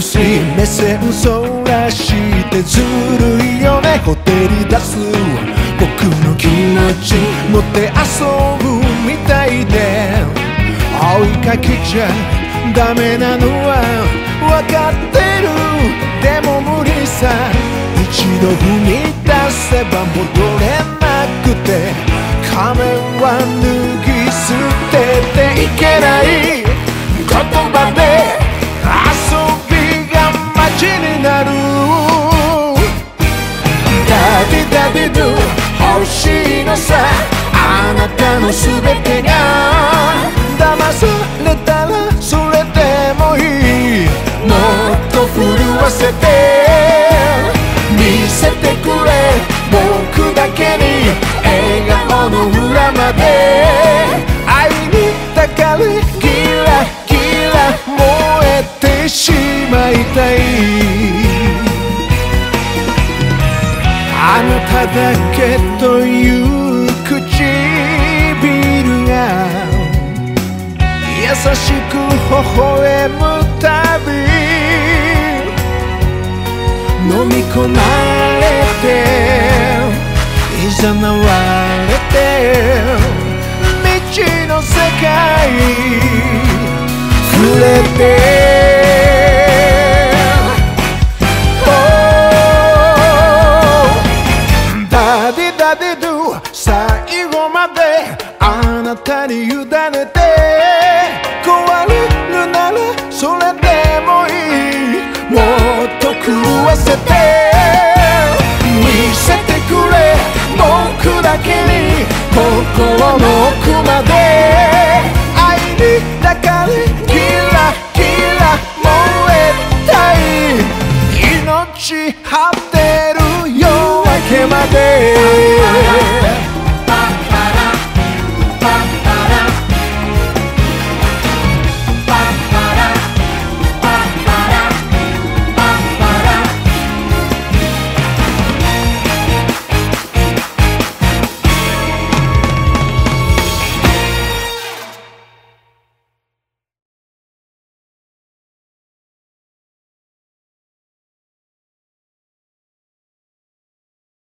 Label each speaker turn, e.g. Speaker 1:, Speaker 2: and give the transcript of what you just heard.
Speaker 1: しい目線そらしてずるいよね。ほてり出す僕の気持ち持って遊ぶみたいで。追いかけちゃダメなのは分かってる。でも無理さ。一度踏み出せば戻れなくて。仮面は脱ぎ捨てていけない。言葉ディダディドゥ欲しいのさあなたの全てが。騙されたらそれでもいい。もっと震わせて見せてくれ。僕だけに笑顔の裏まで。愛に抱かれキラキラ燃えてしまいたい。ただけという唇が優しく微笑むたび飲み込まれていざなわれて未知の世界触れて最後まであなたに委ねて壊れるならそれでもいい。もっと狂わせて見せてくれ。僕だけに心の奥まで。愛に抱かれキラキラ燃えたい。命張ってる夜明けまで。